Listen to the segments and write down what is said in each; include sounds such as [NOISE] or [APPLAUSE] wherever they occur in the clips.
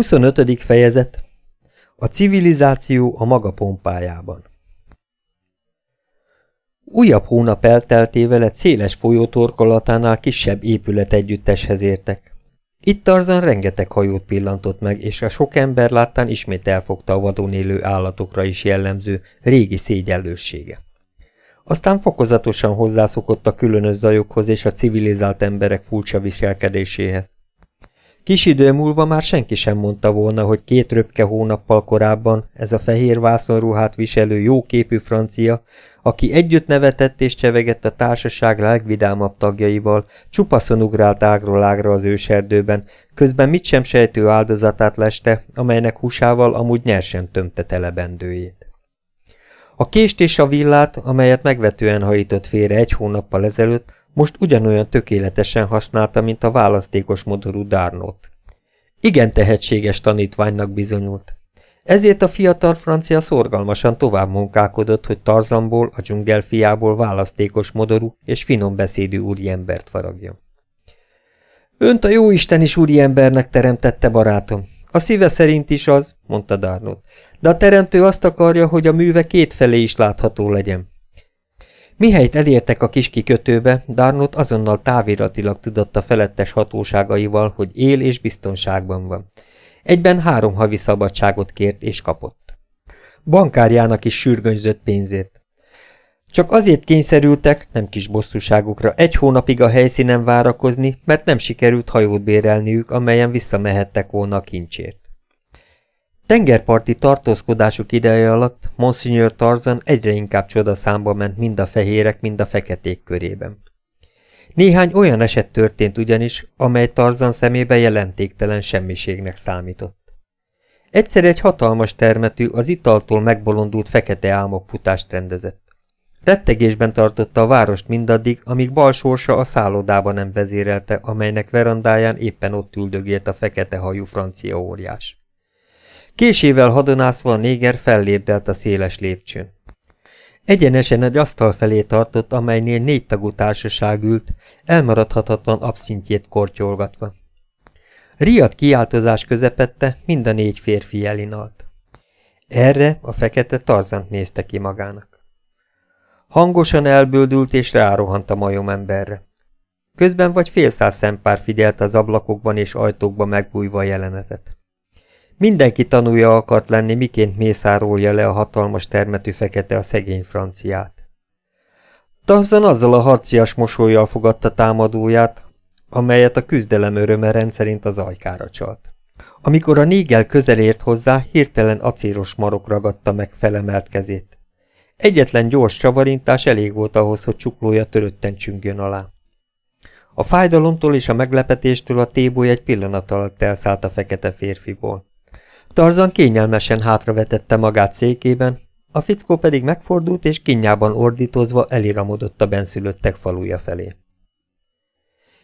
25. fejezet A civilizáció a maga pompájában Újabb hónap elteltével egy széles folyó torkolatánál kisebb épület együtteshez értek. Itt Tarzan rengeteg hajót pillantott meg, és a sok ember láttán ismét elfogta a vadon élő állatokra is jellemző régi szégyellőssége. Aztán fokozatosan hozzászokott a különös zajokhoz és a civilizált emberek furcsa viselkedéséhez. Kis idő múlva már senki sem mondta volna, hogy két röpke hónappal korábban ez a fehér vászonruhát viselő jóképű francia, aki együtt nevetett és csevegett a társaság legvidámabb tagjaival, csupaszon ugrált ágról ágra az őserdőben, közben mit sem sejtő áldozatát leste, amelynek húsával amúgy nyersen tömte telebendőjét. A kést és a villát, amelyet megvetően hajított félre egy hónappal ezelőtt, most ugyanolyan tökéletesen használta, mint a választékos modorú Darnot. Igen tehetséges tanítványnak bizonyult. Ezért a fiatal francia szorgalmasan tovább munkálkodott, hogy Tarzanból, a dzsungel fiából választékos modorú és finom beszédű úriembert faragjon. Önt a jóisten is úriembernek teremtette, barátom. A szíve szerint is az, mondta Darnot, de a teremtő azt akarja, hogy a műve kétfelé is látható legyen. Mihelyt elértek a kis kikötőbe, Darnot azonnal táviratilag tudatta felettes hatóságaival, hogy él és biztonságban van. Egyben három havi szabadságot kért és kapott. Bankárjának is sürgönyzött pénzért. Csak azért kényszerültek, nem kis bosszúságukra, egy hónapig a helyszínen várakozni, mert nem sikerült hajót bérelniük, amelyen visszamehettek volna a kincsért. Tengerparti tartózkodásuk ideje alatt Monsignor Tarzan egyre inkább csodaszámba ment mind a fehérek, mind a feketék körében. Néhány olyan eset történt ugyanis, amely Tarzan szemébe jelentéktelen semmiségnek számított. Egyszer egy hatalmas termetű, az italtól megbolondult fekete álmok futást rendezett. Rettegésben tartotta a várost mindaddig, amíg bal sorsa a szállodába nem vezérelte, amelynek verandáján éppen ott üldögélt a fekete hajú francia óriás. Késével hadonászva a néger fellépdelt a széles lépcsőn. Egyenesen egy asztal felé tartott, amelynél négy tagú társaság ült, elmaradhatatlan abszintjét kortyolgatva. Riad kiáltozás közepette mind a négy férfi elinalt. Erre a fekete Tarzant nézte ki magának. Hangosan elbődült és rárohant a majom emberre. Közben vagy fél száz szempár figyelt az ablakokban és ajtókban megbújva a jelenetet. Mindenki tanulja akart lenni, miként mészárolja le a hatalmas termetű fekete a szegény franciát. Tarzan azzal a harcias mosolyjal fogadta támadóját, amelyet a küzdelem öröme rendszerint az ajkára csalt. Amikor a négel közel ért hozzá, hirtelen acélos marok ragadta meg felemelt kezét. Egyetlen gyors csavarintás elég volt ahhoz, hogy csuklója törötten csüngjön alá. A fájdalomtól és a meglepetéstől a téboly egy pillanat alatt elszállt a fekete férfiból. Tarzan kényelmesen hátravetette magát székében, a fickó pedig megfordult és kinyában ordítozva eliramodott a benszülöttek faluja felé.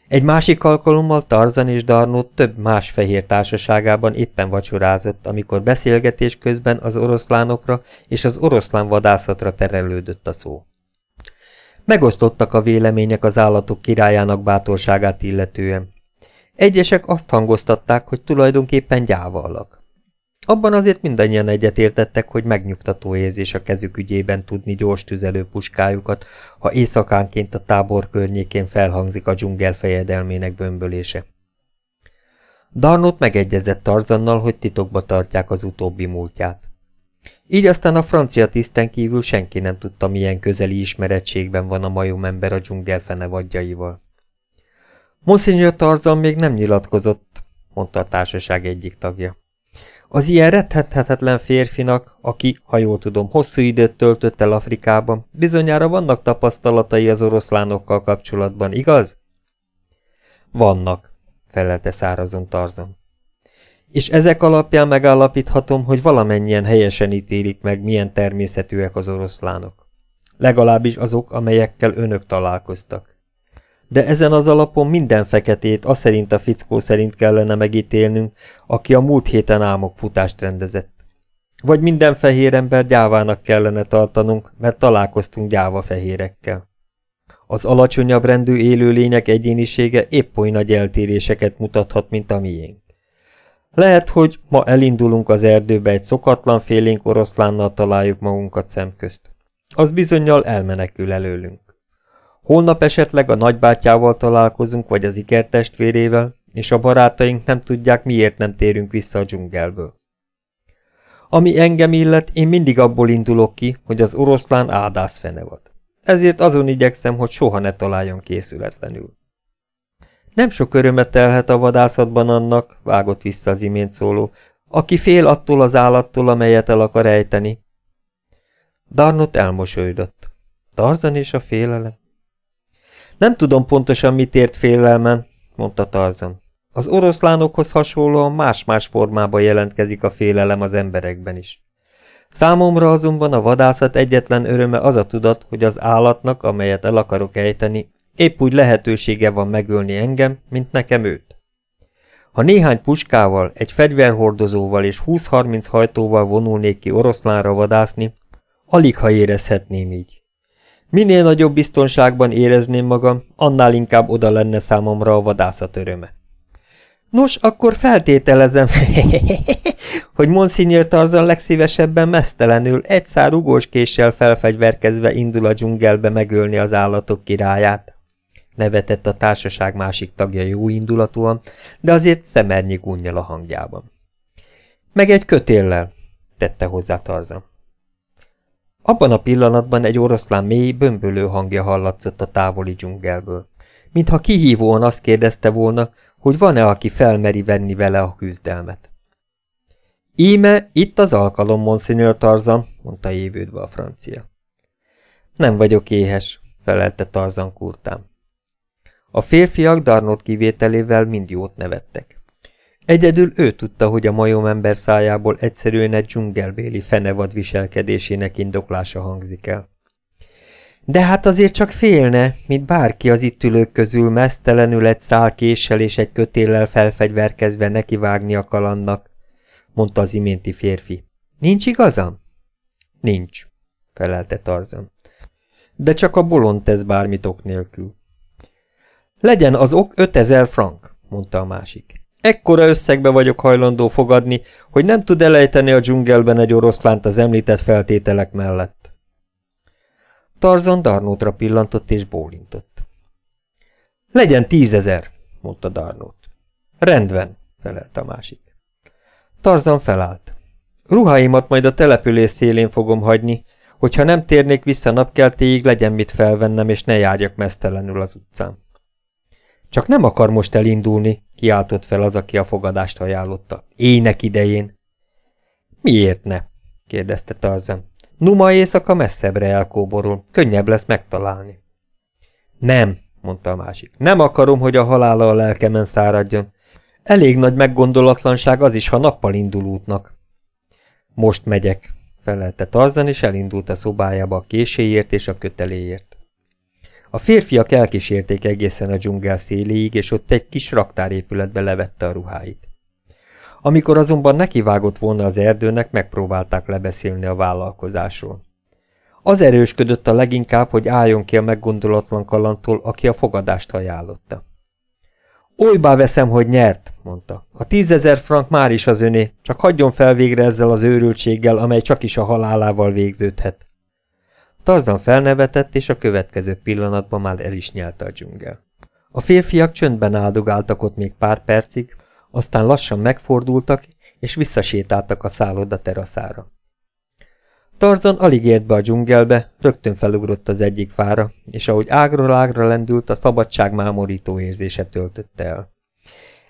Egy másik alkalommal Tarzan és Darnót több más fehér társaságában éppen vacsorázott, amikor beszélgetés közben az oroszlánokra és az oroszlán vadászatra terelődött a szó. Megosztottak a vélemények az állatok királyának bátorságát illetően. Egyesek azt hangoztatták, hogy tulajdonképpen gyáva alak. Abban azért mindannyian egyetértettek, hogy megnyugtató érzés a kezük ügyében tudni gyors tüzelő puskájukat, ha éjszakánként a tábor környékén felhangzik a dzsungel fejedelmének bömbölése. Darnot megegyezett Tarzannal, hogy titokba tartják az utóbbi múltját. Így aztán a francia tiszten kívül senki nem tudta, milyen közeli ismerettségben van a majomember a dzsungel fenevadjaival. Monsignor Tarzan még nem nyilatkozott, mondta a társaság egyik tagja. Az ilyen retthethetetlen férfinak, aki, ha jól tudom, hosszú időt töltött el Afrikában, bizonyára vannak tapasztalatai az oroszlánokkal kapcsolatban, igaz? Vannak, felelte szárazon Tarzan. És ezek alapján megállapíthatom, hogy valamennyien helyesen ítélik meg, milyen természetűek az oroszlánok. Legalábbis azok, amelyekkel önök találkoztak de ezen az alapon minden feketét az szerint a fickó szerint kellene megítélnünk, aki a múlt héten álmokfutást rendezett. Vagy minden fehér ember gyávának kellene tartanunk, mert találkoztunk gyáva fehérekkel. Az alacsonyabb rendű élőlények egyénisége épp oly nagy eltéréseket mutathat, mint a miénk. Lehet, hogy ma elindulunk az erdőbe egy szokatlan félénk oroszlánnal találjuk magunkat szemközt. Az bizonyal elmenekül előlünk. Holnap esetleg a nagybátyával találkozunk, vagy az ikertestvérével, és a barátaink nem tudják, miért nem térünk vissza a dzsungelből. Ami engem illet, én mindig abból indulok ki, hogy az oroszlán áldász fenevad. Ezért azon igyekszem, hogy soha ne találjon készületlenül. Nem sok örömet telhet a vadászatban annak, vágott vissza az imént szóló, aki fél attól az állattól, amelyet el akar ejteni. Darnot elmosolyodott. Tarzan és a félelem? Nem tudom pontosan, mit ért félelmen, mondta Tarzan. Az oroszlánokhoz hasonlóan más-más formában jelentkezik a félelem az emberekben is. Számomra azonban a vadászat egyetlen öröme az a tudat, hogy az állatnak, amelyet el akarok ejteni, épp úgy lehetősége van megölni engem, mint nekem őt. Ha néhány puskával, egy fegyverhordozóval és 20-30 hajtóval vonulnék ki oroszlánra vadászni, alig ha érezhetném így. Minél nagyobb biztonságban érezném magam, annál inkább oda lenne számomra a vadászat öröme. Nos, akkor feltételezem, [LAUGHS] hogy Monsignor Tarzan legszívesebben mesztelenül egy szár ugóskéssel felfegyverkezve indul a dzsungelbe megölni az állatok királyát. Nevetett a társaság másik tagja jó indulatúan, de azért szemernyi gunnyal a hangjában. Meg egy kötéllel, tette hozzá Tarzan. Abban a pillanatban egy oroszlán mély, bömbölő hangja hallatszott a távoli dzsungelből. Mintha kihívóan azt kérdezte volna, hogy van-e, aki felmeri venni vele a küzdelmet. Íme, itt az alkalom, Monsignor Tarzan, mondta évődve a francia. Nem vagyok éhes, felelte Tarzan kurtán. A férfiak Darnot kivételével mind jót nevettek. Egyedül ő tudta, hogy a majomember szájából egyszerűen egy dzsungelbéli fenevad viselkedésének indoklása hangzik el. De hát azért csak félne, mint bárki az itt ülők közül mesztelenül egy szál késsel és egy kötéllel felfegyverkezve nekivágni a kalannak, mondta az iménti férfi. Nincs igazam? Nincs, felelte Tarzan. De csak a bolond tesz bármit ok nélkül. Legyen az ok 5000 frank, mondta a másik. Ekkora összegbe vagyok hajlandó fogadni, hogy nem tud elejteni a dzsungelben egy oroszlánt az említett feltételek mellett. Tarzan Darnótra pillantott és bólintott. Legyen tízezer, mondta Darnót. Rendben, felelt a másik. Tarzan felállt. Ruháimat majd a település szélén fogom hagyni, hogyha nem térnék vissza napkeltéig, legyen mit felvennem, és ne járjak mesztelenül az utcán. Csak nem akar most elindulni, kiáltott fel az, aki a fogadást ajánlotta. Ének idején. Miért ne? kérdezte Tarzan. Numa éjszaka messzebbre elkóborul, könnyebb lesz megtalálni. Nem, mondta a másik. Nem akarom, hogy a halála a lelkemen száradjon. Elég nagy meggondolatlanság az is, ha nappal indul útnak. Most megyek, felelte Tarzan, és elindult a szobájába a késéért és a köteléért. A férfiak elkísérték egészen a dzsungel széléig, és ott egy kis raktárépületbe levette a ruháit. Amikor azonban nekivágott volna az erdőnek, megpróbálták lebeszélni a vállalkozásról. Az erősködött a leginkább, hogy álljon ki a meggondolatlan kalantól, aki a fogadást ajánlotta. Olybá veszem, hogy nyert, mondta. A tízezer frank már is az öné, csak hagyjon fel végre ezzel az őrültséggel, amely csak is a halálával végződhet. Tarzan felnevetett, és a következő pillanatban már el is nyelte a dzsungel. A férfiak csöndben áldogáltak ott még pár percig, aztán lassan megfordultak, és visszasétáltak a szálloda teraszára. Tarzan alig ért be a dzsungelbe, rögtön felugrott az egyik fára, és ahogy ágról ágra lendült, a szabadság mámorító érzése töltötte el.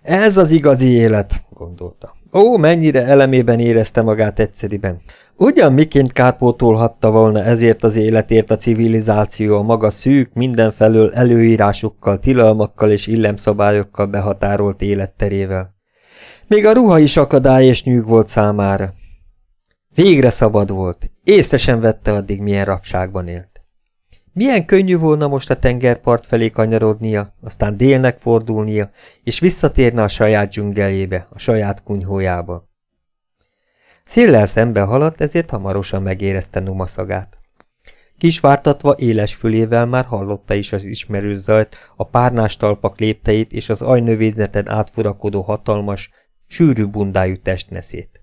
Ez az igazi élet, gondolta. Ó, mennyire elemében érezte magát egyszeriben. Ugyan miként kárpótolhatta volna ezért az életért a civilizáció a maga szűk, mindenfelől előírásokkal, tilalmakkal és illemszabályokkal behatárolt életterével. Még a ruha is akadály és nyűg volt számára. Végre szabad volt, észre sem vette addig, milyen rabságban élt. Milyen könnyű volna most a tengerpart felé kanyarodnia, aztán délnek fordulnia, és visszatérne a saját dzsungeljébe, a saját kunyhójába. Széllel szembe haladt, ezért hamarosan megérezte Numa szagát. Kisvártatva éles fülével már hallotta is az ismerős zajt, a párnás talpak lépteit és az ajnövényzeten átfurakodó hatalmas, sűrű bundájú testneszét.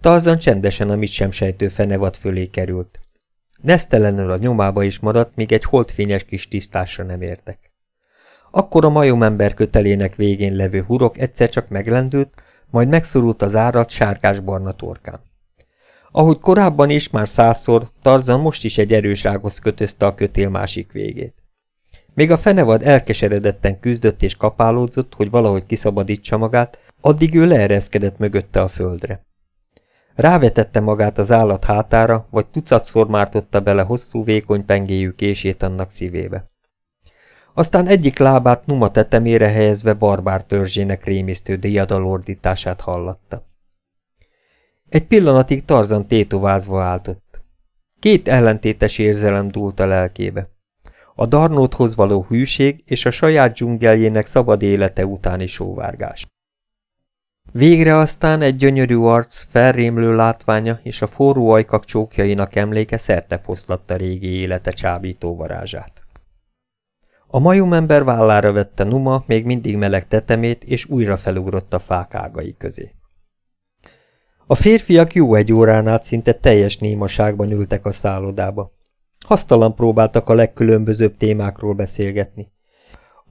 Tarzan csendesen a mit sem sejtő fenevad fölé került. Nesztelenül a nyomába is maradt, míg egy holdfényes kis tisztásra nem értek. Akkor a majomember kötelének végén levő hurok egyszer csak meglendült, majd megszorult az árat sárgás-barna torkán. Ahogy korábban is, már százszor, Tarzan most is egy erős ághoz kötözte a kötél másik végét. Még a fenevad elkeseredetten küzdött és kapálódzott, hogy valahogy kiszabadítsa magát, addig ő leereszkedett mögötte a földre. Rávetette magát az állat hátára, vagy tucatszor mártotta bele hosszú, vékony pengéjű kését annak szívébe. Aztán egyik lábát Numa tetemére helyezve barbár törzsének rémisztő diadalordítását hallatta. Egy pillanatig Tarzan tétovázva áltott. Két ellentétes érzelem dúlt a lelkébe. A darnóthoz való hűség és a saját dzsungeljének szabad élete utáni sóvárgás. Végre aztán egy gyönyörű arc, felrémlő látványa és a forró ajkak csókjainak emléke szerte foszlatta régi élete csábító varázsát. A majomember vállára vette Numa még mindig meleg tetemét, és újra felugrott a fák ágai közé. A férfiak jó egy órán át szinte teljes némaságban ültek a szállodába. Hasztalan próbáltak a legkülönbözőbb témákról beszélgetni.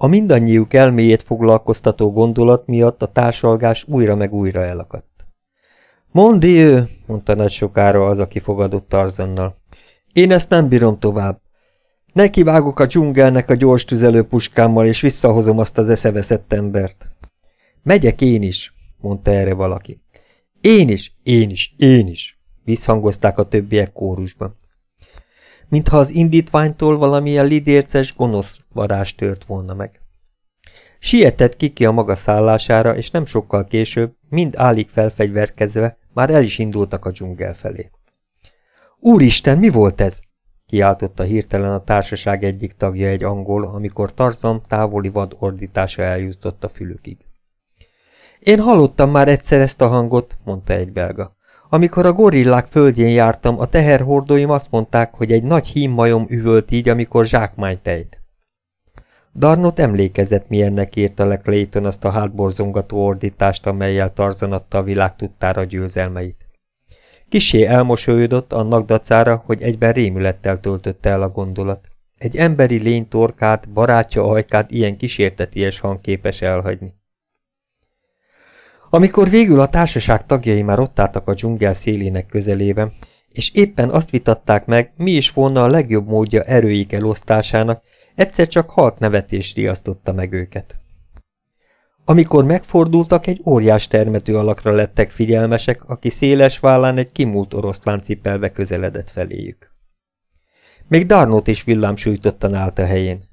A mindannyiuk elméjét foglalkoztató gondolat miatt a társalgás újra meg újra elakadt. Mondi ő, mondta nagy sokára az, aki fogadott Tarzannal. Én ezt nem bírom tovább. Nekivágok a dzsungelnek a gyors tüzelő puskámmal, és visszahozom azt az eszeveszett embert. Megyek én is, mondta erre valaki. Én is, én is, én is, visszhangozták a többiek kórusban. Mintha az indítványtól valamilyen lidérces, gonosz varázs tört volna meg. Sietett Kiki a maga szállására, és nem sokkal később, mind állig felfegyverkezve, már el is indultak a dzsungel felé. Úristen, mi volt ez? kiáltotta hirtelen a társaság egyik tagja egy angol, amikor Tarzan távoli vad ordítása eljutott a fülükig. Én hallottam már egyszer ezt a hangot, mondta egy belga. Amikor a gorillák földjén jártam, a teherhordóim azt mondták, hogy egy nagy hímmajom üvölt így, amikor zsákmányt tejt. Darnot emlékezett, milyennek írta le Clayton azt a hátborzongató ordítást, amelyel Tarzan adta a világ tudtára győzelmeit. Kisé elmosolyodott annak dacára, hogy egyben rémülettel töltötte el a gondolat. Egy emberi lény torkát, barátja ajkát ilyen kísérteties hang képes elhagyni. Amikor végül a társaság tagjai már ott álltak a dzsungel szélének közelében, és éppen azt vitatták meg, mi is volna a legjobb módja erőik elosztásának, egyszer csak halt nevetés riasztotta meg őket. Amikor megfordultak, egy óriás termető alakra lettek figyelmesek, aki széles vállán egy kimúlt oroszlán cipelve közeledett feléjük. Még Darnót is villámsújtottan állt a helyén.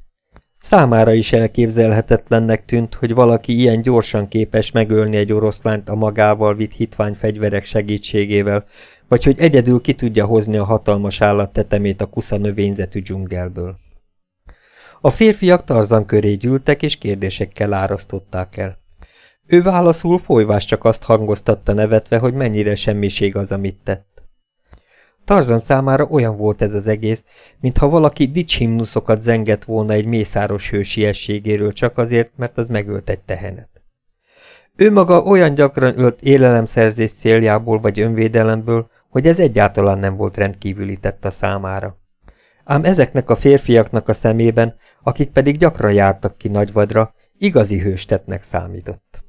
Számára is elképzelhetetlennek tűnt, hogy valaki ilyen gyorsan képes megölni egy oroszlánt a magával vitt hitvány fegyverek segítségével, vagy hogy egyedül ki tudja hozni a hatalmas állat tetemét a kusza növényzetű dzsungelből. A férfiak Tarzan köré gyűltek, és kérdésekkel árasztották el. Ő válaszul folyvás csak azt hangoztatta nevetve, hogy mennyire semmiség az, amit tett. Tarzan számára olyan volt ez az egész, mintha valaki dicshimnuszokat zengett volna egy mészáros hősiességéről csak azért, mert az megölt egy tehenet. Ő maga olyan gyakran ölt élelemszerzés céljából vagy önvédelemből, hogy ez egyáltalán nem volt rendkívüli tett a számára. Ám ezeknek a férfiaknak a szemében, akik pedig gyakran jártak ki nagyvadra, igazi hőstetnek számított.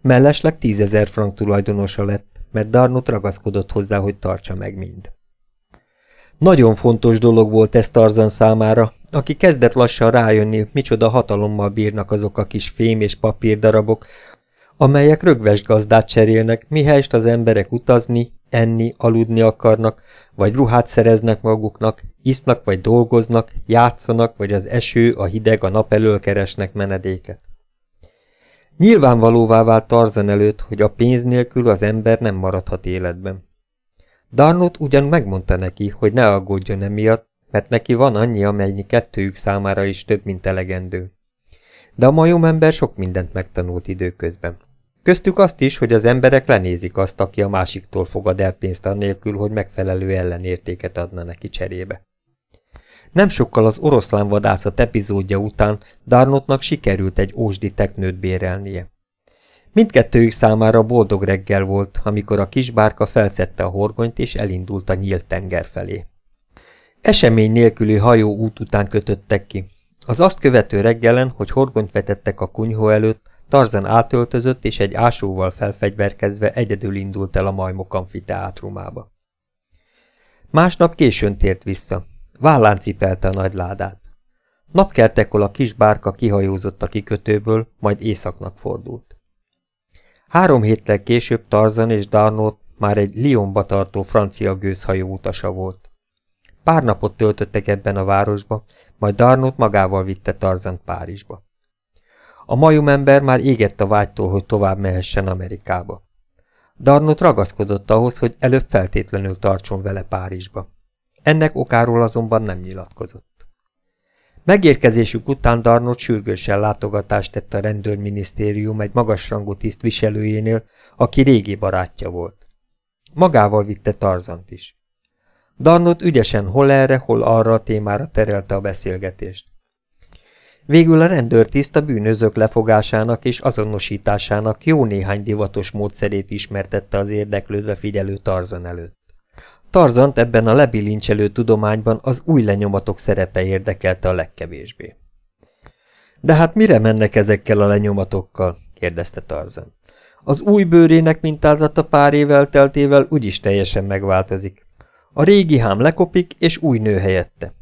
Mellesleg tízezer frank tulajdonosa lett, mert Darnot ragaszkodott hozzá, hogy tartsa meg mind. Nagyon fontos dolog volt ez Tarzan számára, aki kezdett lassan rájönni, micsoda hatalommal bírnak azok a kis fém és papírdarabok, amelyek rögves gazdát cserélnek, mihelyest az emberek utazni, enni, aludni akarnak, vagy ruhát szereznek maguknak, isznak vagy dolgoznak, játszanak, vagy az eső, a hideg, a nap elől keresnek menedéket. Nyilvánvalóvá vált Tarzan előtt, hogy a pénz nélkül az ember nem maradhat életben. Darnot ugyan megmondta neki, hogy ne aggódjon emiatt, mert neki van annyi, amennyi kettőjük számára is több, mint elegendő. De a majomember sok mindent megtanult időközben. Köztük azt is, hogy az emberek lenézik azt, aki a másiktól fogad el pénzt annélkül, hogy megfelelő ellenértéket adna neki cserébe. Nem sokkal az oroszlán vadászat epizódja után Darnotnak sikerült egy ósdi teknőt bérelnie. Mindkettőjük számára boldog reggel volt, amikor a kis bárka felszette a horgonyt és elindult a nyílt tenger felé. Esemény nélküli hajó út után kötöttek ki. Az azt követő reggelen, hogy horgonyt vetettek a kunyhó előtt, Tarzan átöltözött és egy ásóval felfegyverkezve egyedül indult el a majmok amfiteátrumába. Másnap későn tért vissza. Vállán cipelte a nagy ládát. Napkeltekor a kis bárka kihajózott a kikötőből, majd északnak fordult. Három héttel később Tarzan és Darnot már egy Lyonba tartó francia gőzhajó utasa volt. Pár napot töltöttek ebben a városba, majd Darnot magával vitte Tarzant Párizsba. A majomember már égett a vágytól, hogy tovább mehessen Amerikába. Darnot ragaszkodott ahhoz, hogy előbb feltétlenül tartson vele Párizsba. Ennek okáról azonban nem nyilatkozott. Megérkezésük után Darnot sürgősen látogatást tett a rendőrminisztérium egy magasrangú tisztviselőjénél, aki régi barátja volt. Magával vitte Tarzant is. Darnot ügyesen hol erre, hol arra a témára terelte a beszélgetést. Végül a rendőrtiszt a bűnözők lefogásának és azonosításának jó néhány divatos módszerét ismertette az érdeklődve figyelő Tarzan előtt. Tarzant ebben a lebilincselő tudományban az új lenyomatok szerepe érdekelte a legkevésbé. De hát mire mennek ezekkel a lenyomatokkal? kérdezte Tarzan. Az új bőrének mintázata pár évvel teltével úgyis teljesen megváltozik. A régi hám lekopik, és új nő helyette.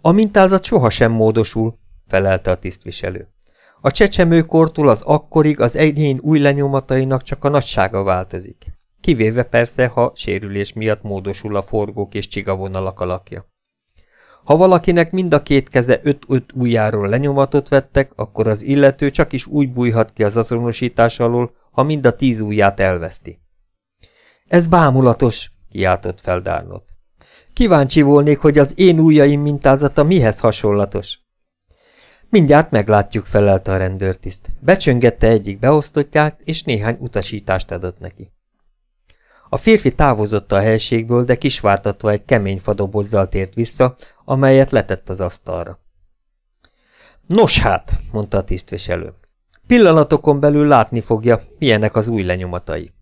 A mintázat sohasem módosul, felelte a tisztviselő. A csecsemőkortól az akkorig az egyén új lenyomatainak csak a nagysága változik. Kivéve persze, ha sérülés miatt módosul a forgók és csigavonalak alakja. Ha valakinek mind a két keze öt-öt ujjáról lenyomatot vettek, akkor az illető csak is úgy bújhat ki az azonosítás alól, ha mind a tíz ujját elveszti. Ez bámulatos, kiáltott fel Dárnot. Kíváncsi volnék, hogy az én ujjaim mintázata mihez hasonlatos. Mindjárt meglátjuk, felelte a rendőrtiszt. Becsöngette egyik beosztottját, és néhány utasítást adott neki. A férfi távozott a helységből, de kisvártatva egy kemény fadobozzal tért vissza, amelyet letett az asztalra. Nos hát, mondta a tisztviselő. Pillanatokon belül látni fogja, milyenek az új lenyomatai.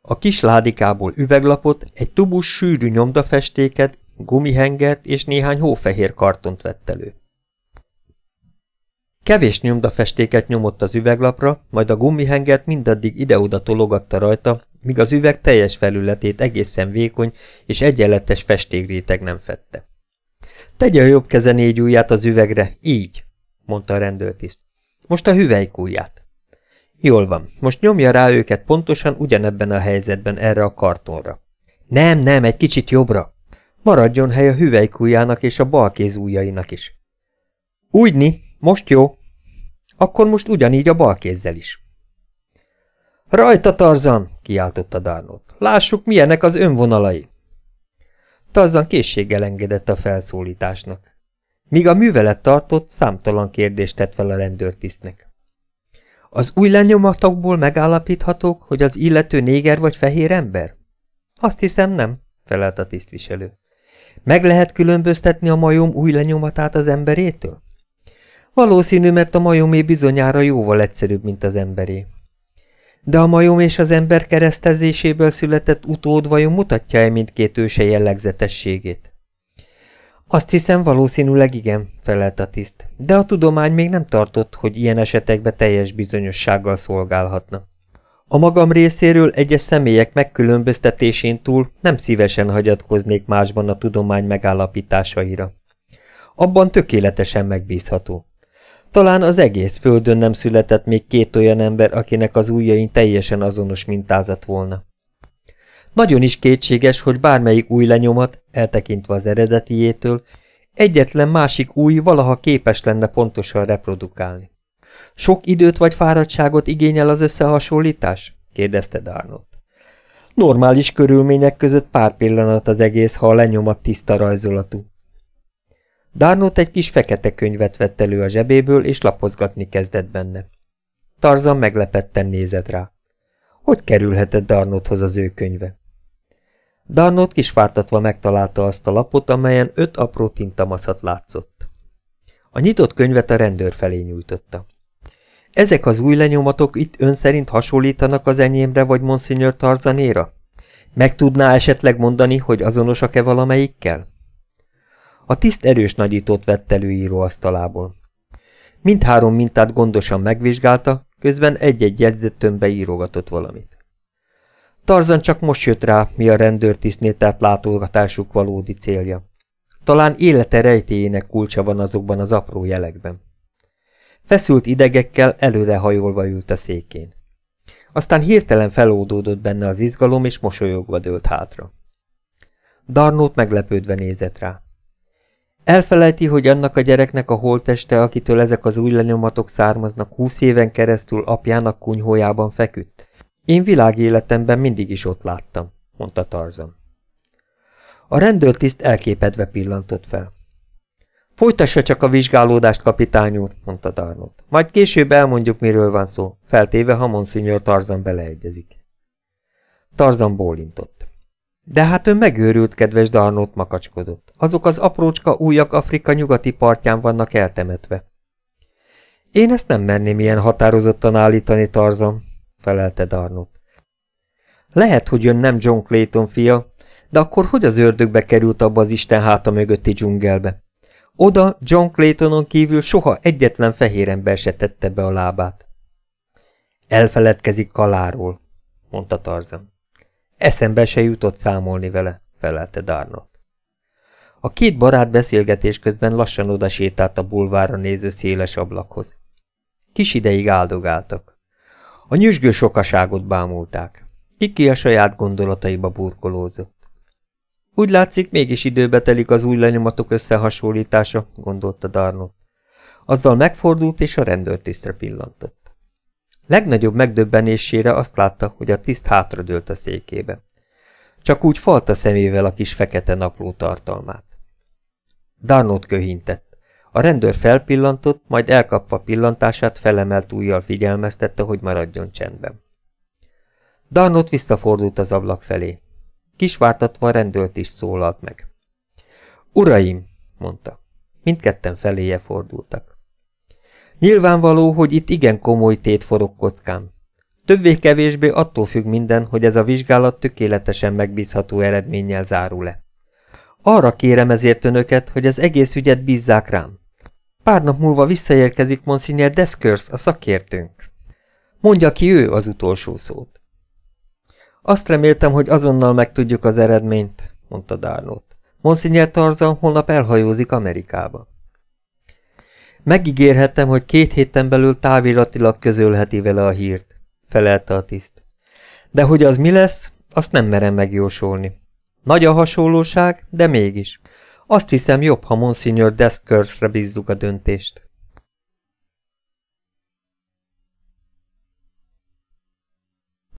A kis ládikából üveglapot, egy tubus sűrű nyomdafestéket, gumihengert és néhány hófehér kartont vett elő. Kevés nyomdafestéket nyomott az üveglapra, majd a gumihengert mindaddig ide-oda tologatta rajta, míg az üveg teljes felületét egészen vékony és egyenletes festékréteg nem fette. Tegye a jobb keze négy ujját az üvegre, így, mondta a rendőrtiszt. Most a hüvelykújját. Jól van, most nyomja rá őket pontosan ugyanebben a helyzetben erre a kartonra. Nem, nem, egy kicsit jobbra. Maradjon hely a hüvelykújjának és a balkéz ujjainak is. Úgyni, most jó. Akkor most ugyanígy a bal kézzel is. Rajta, Tarzan! kiáltotta Darnot. Lássuk, milyenek az önvonalai. Tarzan készséggel engedett a felszólításnak. Míg a művelet tartott, számtalan kérdést tett fel a rendőrtisztnek. Az új lenyomatokból megállapíthatók, hogy az illető néger vagy fehér ember? Azt hiszem nem, felelt a tisztviselő. Meg lehet különböztetni a majom új lenyomatát az emberétől? Valószínű, mert a majomé bizonyára jóval egyszerűbb, mint az emberé. De a majom és az ember keresztezéséből született utód vajon mutatja-e mindkét őse jellegzetességét? Azt hiszem, valószínűleg igen, felelt a tiszt, de a tudomány még nem tartott, hogy ilyen esetekben teljes bizonyossággal szolgálhatna. A magam részéről egyes személyek megkülönböztetésén túl nem szívesen hagyatkoznék másban a tudomány megállapításaira. Abban tökéletesen megbízható. Talán az egész földön nem született még két olyan ember, akinek az ujjain teljesen azonos mintázat volna. Nagyon is kétséges, hogy bármelyik új lenyomat, eltekintve az eredetiétől, egyetlen másik új valaha képes lenne pontosan reprodukálni. Sok időt vagy fáradtságot igényel az összehasonlítás? kérdezte Darnot. Normális körülmények között pár pillanat az egész, ha a lenyomat tiszta rajzolatú. Darnot egy kis fekete könyvet vett elő a zsebéből, és lapozgatni kezdett benne. Tarzan meglepetten nézett rá. Hogy kerülhetett Darnothoz az ő könyve? Darnot kisvártatva megtalálta azt a lapot, amelyen öt apró tintamaszat látszott. A nyitott könyvet a rendőr felé nyújtotta. Ezek az új lenyomatok itt ön szerint hasonlítanak az enyémre vagy Monsignor Tarzanéra? Meg tudná esetleg mondani, hogy azonosak-e valamelyikkel? A tiszt erős nagyítót vett elő íróasztalából. Mindhárom mintát gondosan megvizsgálta, közben egy-egy jegyzettömbbe írogatott valamit. Tarzan csak most jött rá, mi a rendőrtisztnél tett látogatásuk valódi célja. Talán élete rejtéjének kulcsa van azokban az apró jelekben. Feszült idegekkel előrehajolva ült a székén. Aztán hirtelen feloldódott benne az izgalom, és mosolyogva dőlt hátra. Darnót meglepődve nézett rá. Elfelejti, hogy annak a gyereknek a holteste, akitől ezek az új lenyomatok származnak, húsz éven keresztül apjának kunyhójában feküdt. Én világéletemben mindig is ott láttam, mondta Tarzan. A rendőrtiszt elképedve pillantott fel. Folytassa csak a vizsgálódást, kapitány úr, mondta Darnot. Majd később elmondjuk, miről van szó, feltéve, ha Monsignor Tarzan beleegyezik. Tarzan bólintott. De hát ön megőrült, kedves Darnot makacskodott. Azok az aprócska újak Afrika nyugati partján vannak eltemetve. Én ezt nem merném ilyen határozottan állítani, Tarzan, felelte Darnot. Lehet, hogy ön nem John Clayton fia, de akkor hogy az ördögbe került abba az Isten háta mögötti dzsungelbe? Oda John Claytonon kívül soha egyetlen fehér ember se tette be a lábát. Elfeledkezik Kaláról, mondta Tarzan. Eszembe se jutott számolni vele, felelte Darnot. A két barát beszélgetés közben lassan oda sétált a bulvára néző széles ablakhoz. Kis ideig áldogáltak. A nyüzsgő sokaságot bámulták. Kiki a saját gondolataiba burkolózott. Úgy látszik, mégis időbe telik az új lenyomatok összehasonlítása, gondolta Darnot. Azzal megfordult, és a rendőrtisztre pillantott. Legnagyobb megdöbbenésére azt látta, hogy a tiszt hátradőlt a székébe. Csak úgy falta szemével a kis fekete napló tartalmát. Darnot köhintett. A rendőr felpillantott, majd elkapva pillantását felemelt ujjal figyelmeztette, hogy maradjon csendben. Darnot visszafordult az ablak felé. Kisvártatva rendőrt is szólalt meg. Uraim, mondta. Mindketten feléje fordultak. Nyilvánvaló, hogy itt igen komoly tét forog kockám. Többé-kevésbé attól függ minden, hogy ez a vizsgálat tökéletesen megbízható eredménnyel zárul-e. Arra kérem ezért önöket, hogy az egész ügyet bízzák rám. Pár nap múlva visszaérkezik Monsignor Deskers, a szakértőnk. Mondja ki ő az utolsó szót. Azt reméltem, hogy azonnal megtudjuk az eredményt, mondta Darnot. Monsignor Tarzan holnap elhajózik Amerikába. Megígérhettem, hogy két héten belül táviratilag közölheti vele a hírt, felelte a tiszt. De hogy az mi lesz, azt nem merem megjósolni. Nagy a hasonlóság, de mégis. Azt hiszem jobb, ha Monsignor Deskursre bízzuk a döntést.